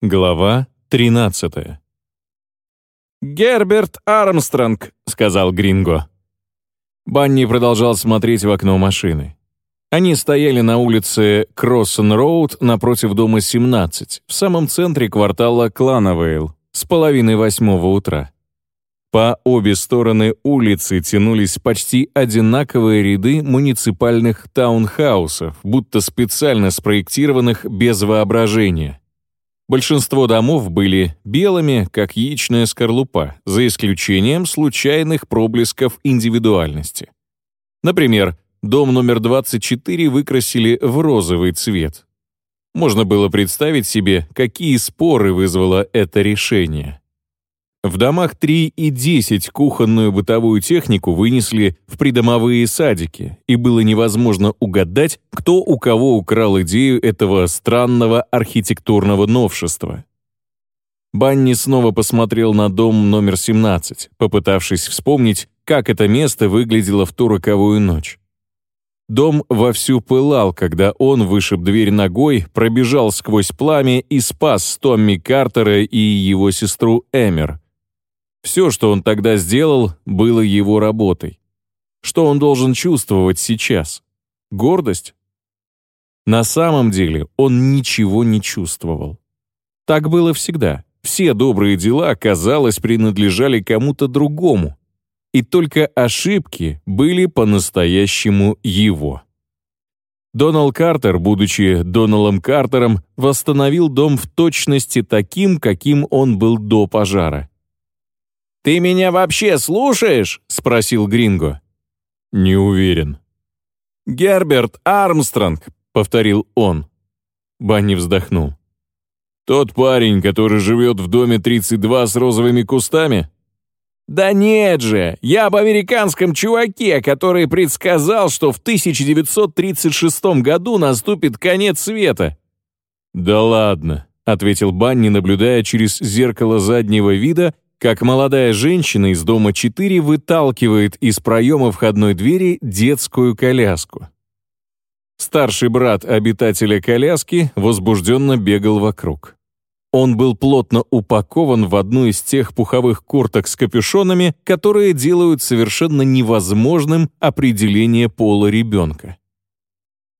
Глава 13 «Герберт Армстронг», — сказал Гринго. Банни продолжал смотреть в окно машины. Они стояли на улице Кроссон-Роуд напротив дома 17, в самом центре квартала Клановейл, с половины восьмого утра. По обе стороны улицы тянулись почти одинаковые ряды муниципальных таунхаусов, будто специально спроектированных без воображения. Большинство домов были белыми, как яичная скорлупа, за исключением случайных проблесков индивидуальности. Например, дом номер 24 выкрасили в розовый цвет. Можно было представить себе, какие споры вызвало это решение. В домах 3 и 10 кухонную бытовую технику вынесли в придомовые садики, и было невозможно угадать, кто у кого украл идею этого странного архитектурного новшества. Банни снова посмотрел на дом номер 17, попытавшись вспомнить, как это место выглядело в ту роковую ночь. Дом вовсю пылал, когда он вышиб дверь ногой, пробежал сквозь пламя и спас Томми Картера и его сестру Эмер. Все, что он тогда сделал, было его работой. Что он должен чувствовать сейчас? Гордость? На самом деле он ничего не чувствовал. Так было всегда. Все добрые дела, казалось, принадлежали кому-то другому. И только ошибки были по-настоящему его. Доналд Картер, будучи Доналом Картером, восстановил дом в точности таким, каким он был до пожара. «Ты меня вообще слушаешь?» — спросил Гринго. «Не уверен». «Герберт Армстронг», — повторил он. Банни вздохнул. «Тот парень, который живет в доме 32 с розовыми кустами?» «Да нет же! Я об американском чуваке, который предсказал, что в 1936 году наступит конец света». «Да ладно», — ответил Банни, наблюдая через зеркало заднего вида как молодая женщина из дома 4 выталкивает из проема входной двери детскую коляску. Старший брат обитателя коляски возбужденно бегал вокруг. Он был плотно упакован в одну из тех пуховых курток с капюшонами, которые делают совершенно невозможным определение пола ребенка.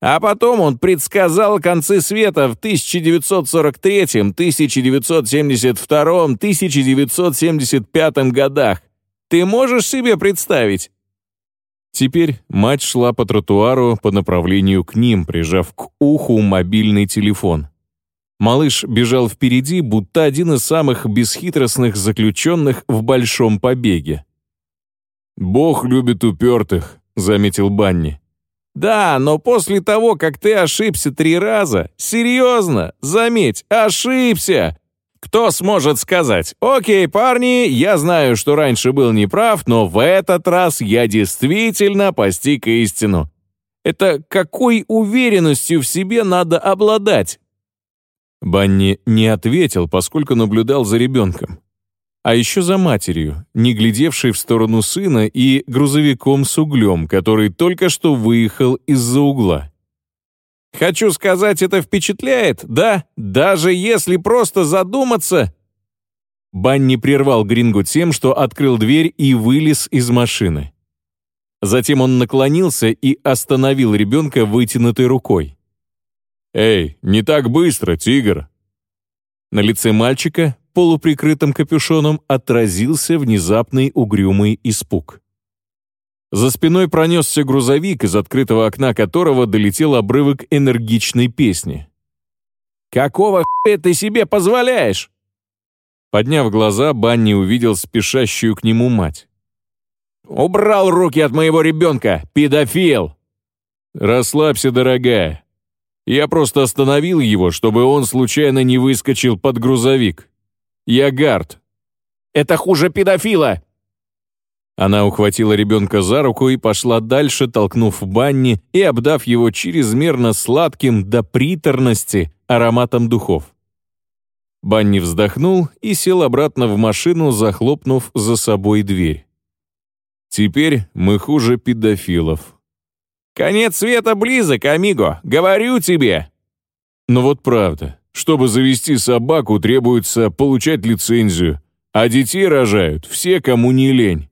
А потом он предсказал концы света в 1943, 1972, 1975 годах. Ты можешь себе представить? Теперь мать шла по тротуару по направлению к ним, прижав к уху мобильный телефон. Малыш бежал впереди, будто один из самых бесхитростных заключенных в большом побеге. «Бог любит упертых», — заметил Банни. Да, но после того, как ты ошибся три раза, серьезно, заметь, ошибся. Кто сможет сказать, окей, парни, я знаю, что раньше был неправ, но в этот раз я действительно постиг истину. Это какой уверенностью в себе надо обладать? Банни не ответил, поскольку наблюдал за ребенком а еще за матерью, не глядевшей в сторону сына и грузовиком с углем, который только что выехал из-за угла. «Хочу сказать, это впечатляет, да? Даже если просто задуматься...» Банни прервал Грингу тем, что открыл дверь и вылез из машины. Затем он наклонился и остановил ребенка вытянутой рукой. «Эй, не так быстро, тигр!» На лице мальчика полуприкрытым капюшоном отразился внезапный угрюмый испуг. За спиной пронесся грузовик, из открытого окна которого долетел обрывок энергичной песни. «Какого хуя ты себе позволяешь?» Подняв глаза, Банни увидел спешащую к нему мать. «Убрал руки от моего ребенка, педофил!» «Расслабься, дорогая. Я просто остановил его, чтобы он случайно не выскочил под грузовик. Я Гард». «Это хуже педофила!» Она ухватила ребенка за руку и пошла дальше, толкнув Банни и обдав его чрезмерно сладким до приторности ароматом духов. Банни вздохнул и сел обратно в машину, захлопнув за собой дверь. «Теперь мы хуже педофилов». «Конец света близок, амиго, говорю тебе!» «Ну вот правда, Чтобы завести собаку, требуется получать лицензию, а детей рожают все, кому не лень».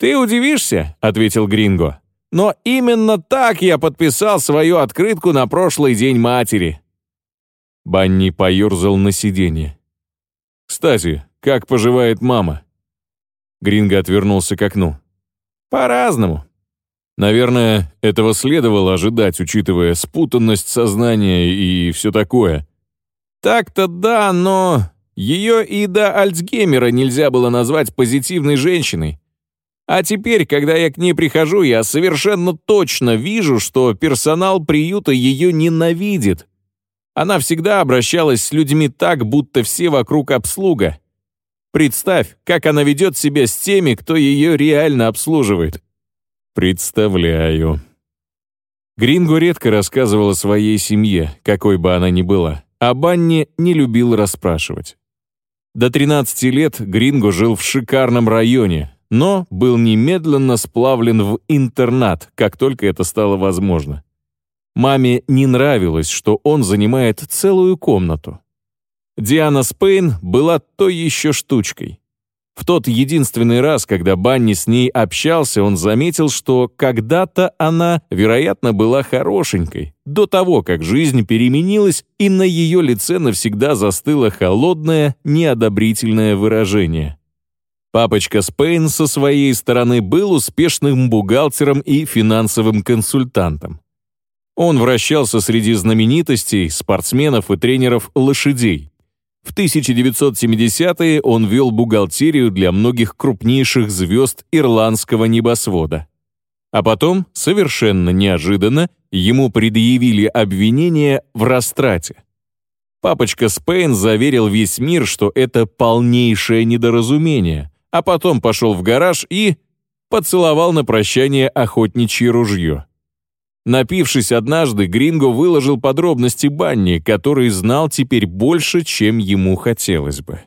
«Ты удивишься», — ответил Гринго. «Но именно так я подписал свою открытку на прошлый день матери». Банни поерзал на сиденье. «Кстати, как поживает мама?» Гринго отвернулся к окну. «По-разному. Наверное, этого следовало ожидать, учитывая спутанность сознания и все такое. Так-то да, но ее и до Альцгеймера нельзя было назвать позитивной женщиной. А теперь, когда я к ней прихожу, я совершенно точно вижу, что персонал приюта ее ненавидит. Она всегда обращалась с людьми так, будто все вокруг обслуга. Представь, как она ведет себя с теми, кто ее реально обслуживает. Представляю. Гринго редко рассказывал о своей семье, какой бы она ни была, а Банни не любил расспрашивать. До 13 лет Гринго жил в шикарном районе, но был немедленно сплавлен в интернат, как только это стало возможно. Маме не нравилось, что он занимает целую комнату. Диана Спейн была той еще штучкой. В тот единственный раз, когда Банни с ней общался, он заметил, что когда-то она, вероятно, была хорошенькой, до того, как жизнь переменилась, и на ее лице навсегда застыло холодное, неодобрительное выражение. Папочка Спейн со своей стороны был успешным бухгалтером и финансовым консультантом. Он вращался среди знаменитостей, спортсменов и тренеров лошадей, в 1970-е он вел бухгалтерию для многих крупнейших звезд ирландского небосвода. А потом, совершенно неожиданно, ему предъявили обвинение в растрате. Папочка Спейн заверил весь мир, что это полнейшее недоразумение, а потом пошел в гараж и поцеловал на прощание охотничье ружье. Напившись однажды, Гринго выложил подробности Банни, который знал теперь больше, чем ему хотелось бы.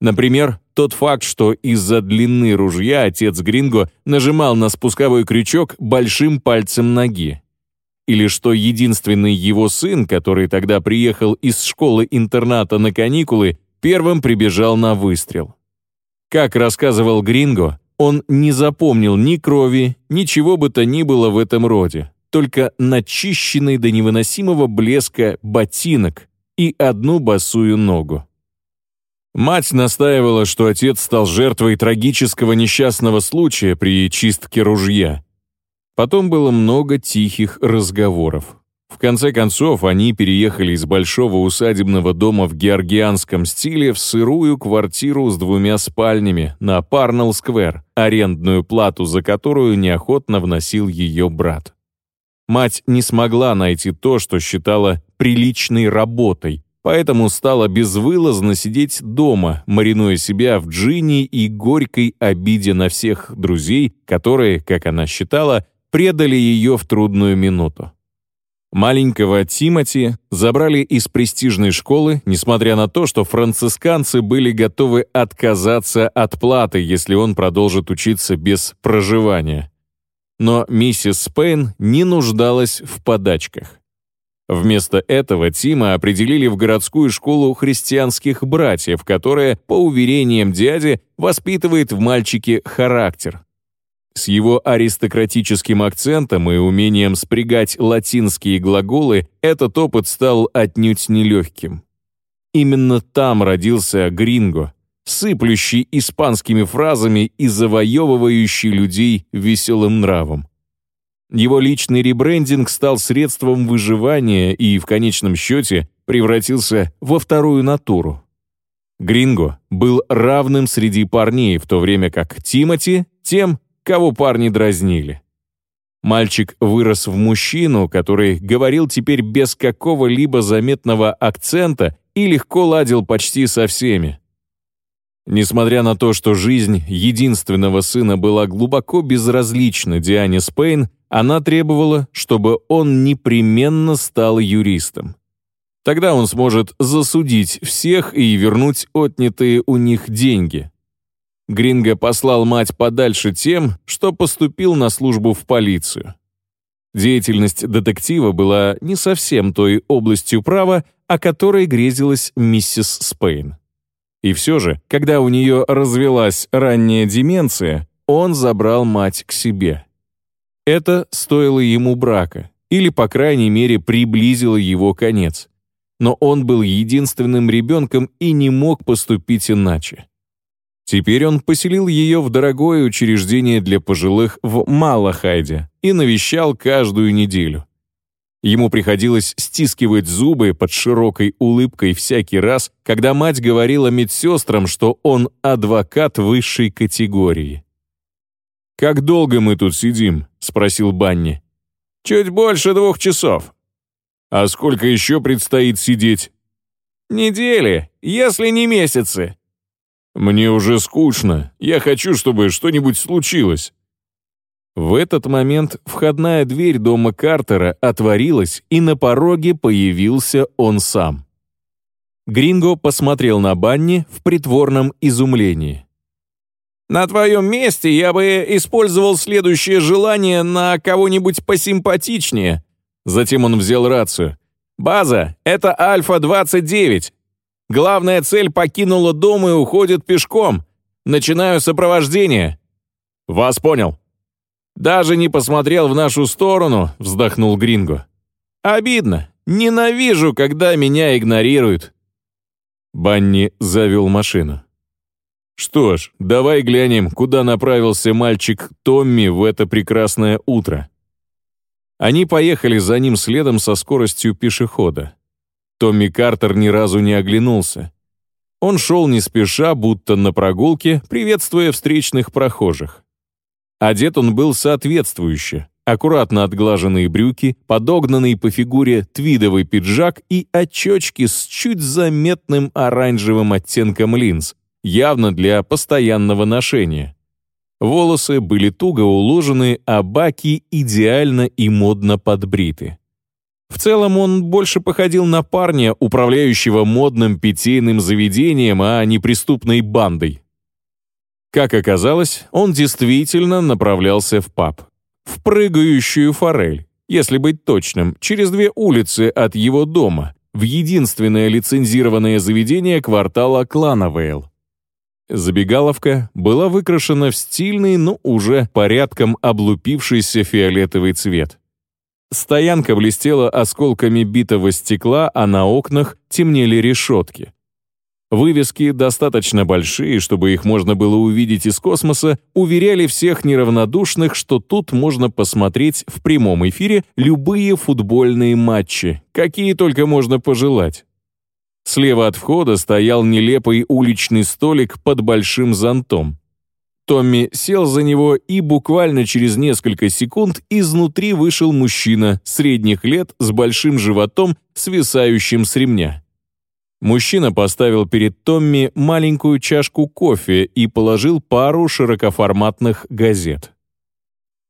Например, тот факт, что из-за длины ружья отец Гринго нажимал на спусковой крючок большим пальцем ноги. Или что единственный его сын, который тогда приехал из школы-интерната на каникулы, первым прибежал на выстрел. Как рассказывал Гринго, он не запомнил ни крови, ничего бы то ни было в этом роде только начищенный до невыносимого блеска ботинок и одну босую ногу. Мать настаивала, что отец стал жертвой трагического несчастного случая при чистке ружья. Потом было много тихих разговоров. В конце концов, они переехали из большого усадебного дома в георгианском стиле в сырую квартиру с двумя спальнями на Парнелл-сквер, арендную плату за которую неохотно вносил ее брат. Мать не смогла найти то, что считала приличной работой, поэтому стала безвылазно сидеть дома, маринуя себя в джине и горькой обиде на всех друзей, которые, как она считала, предали ее в трудную минуту. Маленького Тимати забрали из престижной школы, несмотря на то, что францисканцы были готовы отказаться от платы, если он продолжит учиться без проживания но миссис Спейн не нуждалась в подачках. Вместо этого Тима определили в городскую школу христианских братьев, которая, по уверениям дяди, воспитывает в мальчике характер. С его аристократическим акцентом и умением спрягать латинские глаголы этот опыт стал отнюдь нелегким. Именно там родился Гринго, сыплющий испанскими фразами и завоевывающий людей веселым нравом. Его личный ребрендинг стал средством выживания и, в конечном счете, превратился во вторую натуру. Гринго был равным среди парней, в то время как Тимати — тем, кого парни дразнили. Мальчик вырос в мужчину, который говорил теперь без какого-либо заметного акцента и легко ладил почти со всеми. Несмотря на то, что жизнь единственного сына была глубоко безразлична Диане Спейн, она требовала, чтобы он непременно стал юристом. Тогда он сможет засудить всех и вернуть отнятые у них деньги. Гринго послал мать подальше тем, что поступил на службу в полицию. Деятельность детектива была не совсем той областью права, о которой грезилась миссис Спейн. И все же, когда у нее развелась ранняя деменция, он забрал мать к себе. Это стоило ему брака, или, по крайней мере, приблизило его конец. Но он был единственным ребенком и не мог поступить иначе. Теперь он поселил ее в дорогое учреждение для пожилых в Малахайде и навещал каждую неделю. Ему приходилось стискивать зубы под широкой улыбкой всякий раз, когда мать говорила медсестрам, что он адвокат высшей категории. «Как долго мы тут сидим?» — спросил Банни. «Чуть больше двух часов». «А сколько еще предстоит сидеть?» «Недели, если не месяцы». «Мне уже скучно. Я хочу, чтобы что-нибудь случилось». В этот момент входная дверь дома Картера отворилась, и на пороге появился он сам. Гринго посмотрел на Банни в притворном изумлении. «На твоем месте я бы использовал следующее желание на кого-нибудь посимпатичнее». Затем он взял рацию. «База, это Альфа-29. Главная цель покинула дом и уходит пешком. Начинаю сопровождение». «Вас понял». «Даже не посмотрел в нашу сторону», — вздохнул Гринго. «Обидно. Ненавижу, когда меня игнорируют». Банни завел машину. Что ж, давай глянем, куда направился мальчик Томми в это прекрасное утро. Они поехали за ним следом со скоростью пешехода. Томми Картер ни разу не оглянулся. Он шел не спеша, будто на прогулке, приветствуя встречных прохожих. Одет он был соответствующе. Аккуратно отглаженные брюки, подогнанный по фигуре твидовый пиджак и очечки с чуть заметным оранжевым оттенком линз, явно для постоянного ношения. Волосы были туго уложены, а баки идеально и модно подбриты. В целом он больше походил на парня, управляющего модным питейным заведением, а не преступной бандой. Как оказалось, он действительно направлялся в паб. В прыгающую форель, если быть точным, через две улицы от его дома, в единственное лицензированное заведение квартала Клановейл. Забегаловка была выкрашена в стильный, но уже порядком облупившийся фиолетовый цвет. Стоянка блестела осколками битого стекла, а на окнах темнели решетки. Вывески, достаточно большие, чтобы их можно было увидеть из космоса, уверяли всех неравнодушных, что тут можно посмотреть в прямом эфире любые футбольные матчи, какие только можно пожелать. Слева от входа стоял нелепый уличный столик под большим зонтом. Томми сел за него, и буквально через несколько секунд изнутри вышел мужчина средних лет с большим животом, свисающим с ремня. Мужчина поставил перед Томми маленькую чашку кофе и положил пару широкоформатных газет.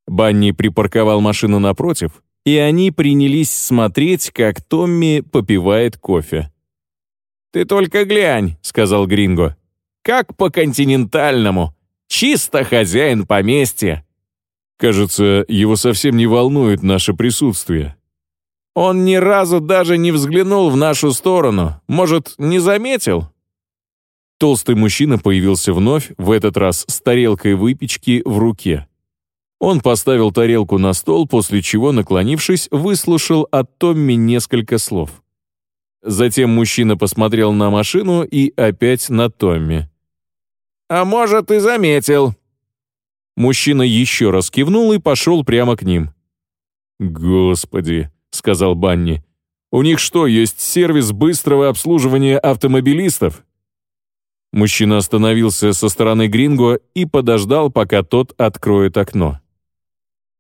Банни припарковал машину напротив, и они принялись смотреть, как Томми попивает кофе. «Ты только глянь», — сказал Гринго. «Как по-континентальному. Чисто хозяин поместья». «Кажется, его совсем не волнует наше присутствие», он ни разу даже не взглянул в нашу сторону. Может, не заметил?» Толстый мужчина появился вновь, в этот раз с тарелкой выпечки в руке. Он поставил тарелку на стол, после чего, наклонившись, выслушал от Томми несколько слов. Затем мужчина посмотрел на машину и опять на Томми. «А может, и заметил». Мужчина еще раз кивнул и пошел прямо к ним. «Господи!» — сказал Банни. «У них что, есть сервис быстрого обслуживания автомобилистов?» Мужчина остановился со стороны Гринго и подождал, пока тот откроет окно.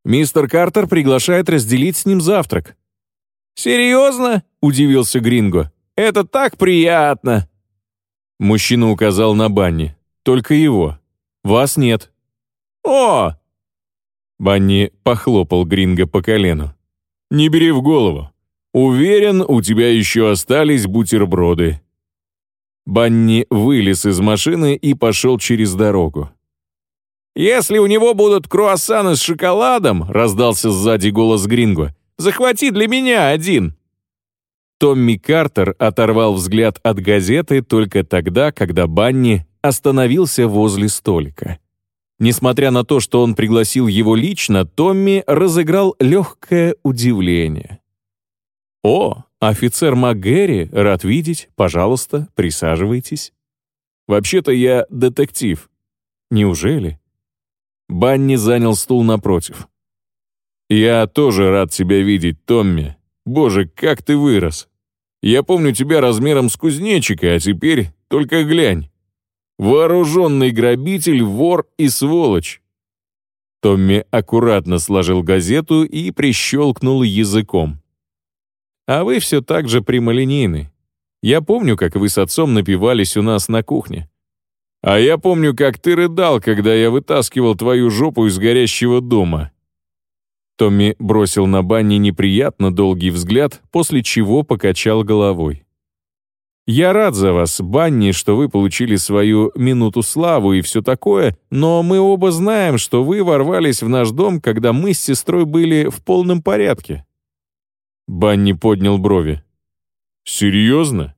«Мистер Картер приглашает разделить с ним завтрак». «Серьезно?» — удивился Гринго. «Это так приятно!» Мужчина указал на Банни. «Только его. Вас нет». «О!» Банни похлопал Гринго по колену. Не бери в голову. Уверен, у тебя еще остались бутерброды». Банни вылез из машины и пошел через дорогу. «Если у него будут круассаны с шоколадом», — раздался сзади голос Гринго, — «захвати для меня один». Томми Картер оторвал взгляд от газеты только тогда, когда Банни остановился возле столика. Несмотря на то, что он пригласил его лично, Томми разыграл легкое удивление. «О, офицер МакГерри, рад видеть. Пожалуйста, присаживайтесь». «Вообще-то я детектив». «Неужели?» Банни занял стул напротив. «Я тоже рад тебя видеть, Томми. Боже, как ты вырос. Я помню тебя размером с кузнечика, а теперь только глянь. Вооруженный грабитель, вор и сволочь». Томми аккуратно сложил газету и прищелкнул языком. «А вы все так же прямолинейны. Я помню, как вы с отцом напивались у нас на кухне. А я помню, как ты рыдал, когда я вытаскивал твою жопу из горящего дома». Томми бросил на Банни неприятно долгий взгляд, после чего покачал головой. «Я рад за вас, Банни, что вы получили свою минуту славу и все такое, но мы оба знаем, что вы ворвались в наш дом, когда мы с сестрой были в полном порядке». Банни поднял брови. «Серьезно?»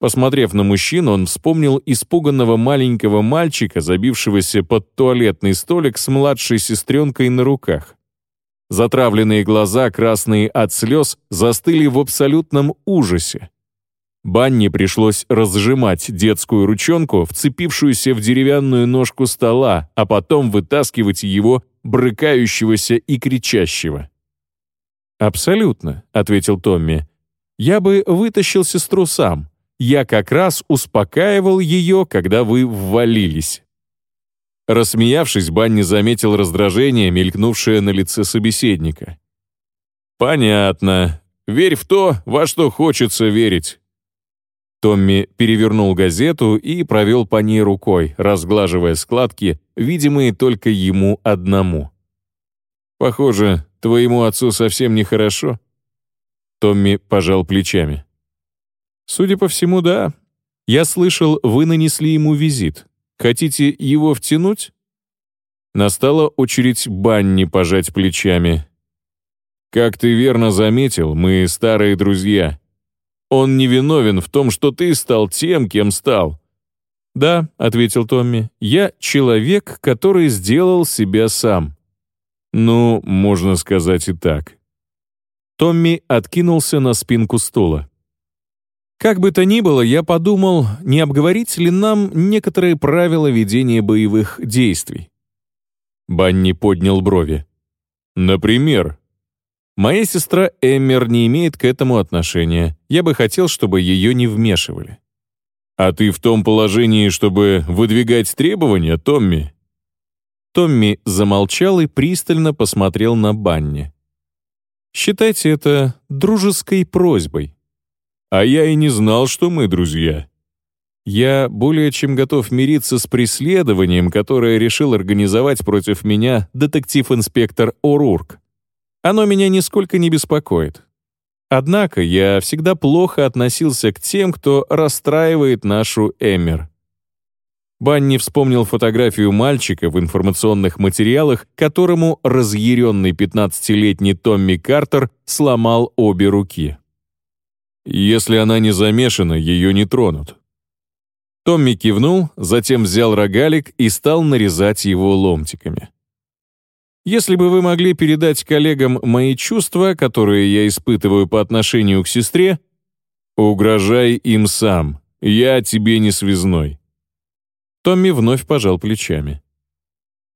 Посмотрев на мужчину, он вспомнил испуганного маленького мальчика, забившегося под туалетный столик с младшей сестренкой на руках. Затравленные глаза, красные от слез, застыли в абсолютном ужасе. Банни пришлось разжимать детскую ручонку, вцепившуюся в деревянную ножку стола, а потом вытаскивать его, брыкающегося и кричащего. «Абсолютно», — ответил Томми. «Я бы вытащил сестру сам. Я как раз успокаивал ее, когда вы ввалились». Рассмеявшись, Банни заметил раздражение, мелькнувшее на лице собеседника. «Понятно. Верь в то, во что хочется верить». Томми перевернул газету и провел по ней рукой, разглаживая складки, видимые только ему одному. «Похоже, твоему отцу совсем нехорошо». Томми пожал плечами. «Судя по всему, да. Я слышал, вы нанесли ему визит. Хотите его втянуть?» Настала очередь Банни пожать плечами. «Как ты верно заметил, мы старые друзья. Он не виновен в том, что ты стал тем, кем стал». «Да», — ответил Томми, — «я человек, который сделал себя сам». «Ну, можно сказать и так». Томми откинулся на спинку стула. Как бы то ни было, я подумал, не обговорить ли нам некоторые правила ведения боевых действий. Банни поднял брови. Например, моя сестра Эммер не имеет к этому отношения. Я бы хотел, чтобы ее не вмешивали. А ты в том положении, чтобы выдвигать требования, Томми? Томми замолчал и пристально посмотрел на Банни. Считайте это дружеской просьбой. А я и не знал, что мы друзья. Я более чем готов мириться с преследованием, которое решил организовать против меня детектив-инспектор Орурк. Оно меня нисколько не беспокоит. Однако я всегда плохо относился к тем, кто расстраивает нашу Эмер. Банни вспомнил фотографию мальчика в информационных материалах, которому разъяренный 15-летний Томми Картер сломал обе руки. Если она не замешана, ее не тронут. Томми кивнул, затем взял рогалик и стал нарезать его ломтиками. Если бы вы могли передать коллегам мои чувства, которые я испытываю по отношению к сестре, угрожай им сам, я тебе не связной. Томми вновь пожал плечами.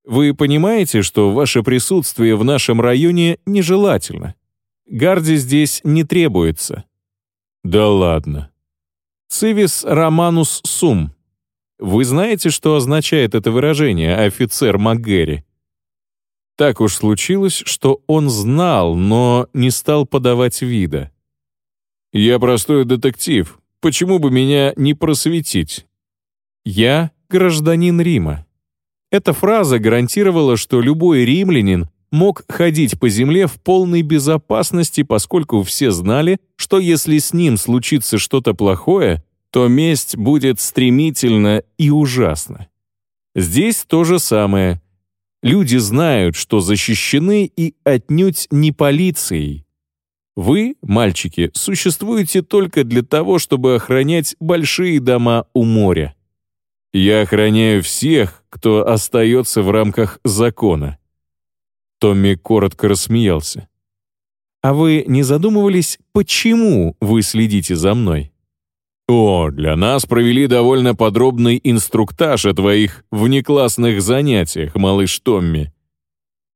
Вы понимаете, что ваше присутствие в нашем районе нежелательно. Гарди здесь не требуется. Да ладно. Цивис романус сум. Вы знаете, что означает это выражение, офицер МакГерри? Так уж случилось, что он знал, но не стал подавать вида. «Я простой детектив. Почему бы меня не просветить?» «Я гражданин Рима». Эта фраза гарантировала, что любой римлянин мог ходить по земле в полной безопасности, поскольку все знали, что если с ним случится что-то плохое, то месть будет стремительна и ужасна. Здесь то же самое. Люди знают, что защищены и отнюдь не полицией. Вы, мальчики, существуете только для того, чтобы охранять большие дома у моря. Я охраняю всех, кто остается в рамках закона». Томми коротко рассмеялся. «А вы не задумывались, почему вы следите за мной?» «О, для нас провели довольно подробный инструктаж о твоих внеклассных занятиях, малыш Томми».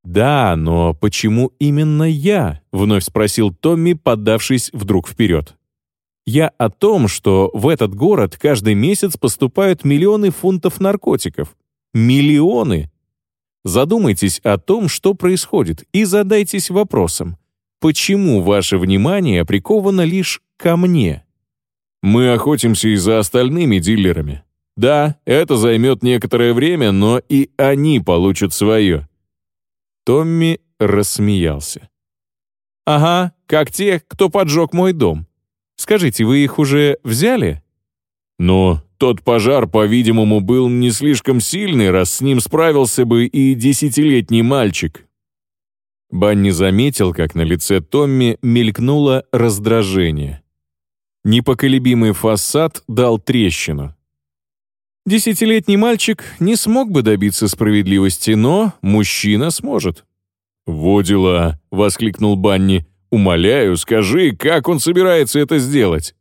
«Да, но почему именно я?» — вновь спросил Томми, поддавшись вдруг вперед. «Я о том, что в этот город каждый месяц поступают миллионы фунтов наркотиков. Миллионы! Задумайтесь о том, что происходит, и задайтесь вопросом, почему ваше внимание приковано лишь ко мне?» Мы охотимся и за остальными дилерами. Да, это займет некоторое время, но и они получат свое». Томми рассмеялся. «Ага, как те, кто поджег мой дом. Скажите, вы их уже взяли?» «Но тот пожар, по-видимому, был не слишком сильный, раз с ним справился бы и десятилетний мальчик». Банни заметил, как на лице Томми мелькнуло раздражение непоколебимый фасад дал трещину. Десятилетний мальчик не смог бы добиться справедливости, но мужчина сможет. «Во дела!» — воскликнул Банни. «Умоляю, скажи, как он собирается это сделать?»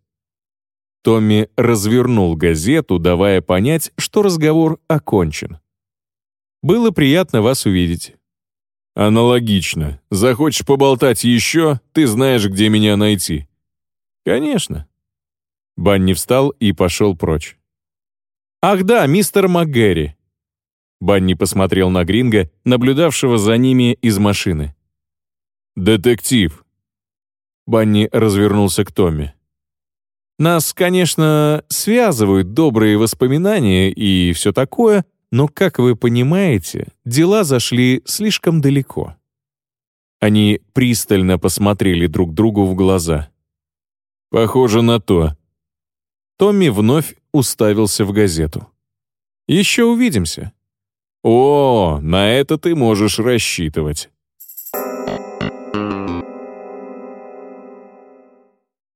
Томми развернул газету, давая понять, что разговор окончен. «Было приятно вас увидеть». «Аналогично. Захочешь поболтать еще, ты знаешь, где меня найти». «Конечно. Банни встал и пошел прочь. «Ах да, мистер МакГэри!» Банни посмотрел на Гринга, наблюдавшего за ними из машины. «Детектив!» Банни развернулся к Томми. «Нас, конечно, связывают добрые воспоминания и все такое, но, как вы понимаете, дела зашли слишком далеко». Они пристально посмотрели друг другу в глаза. «Похоже на то», Томми вновь уставился в газету. «Еще увидимся». «О, на это ты можешь рассчитывать».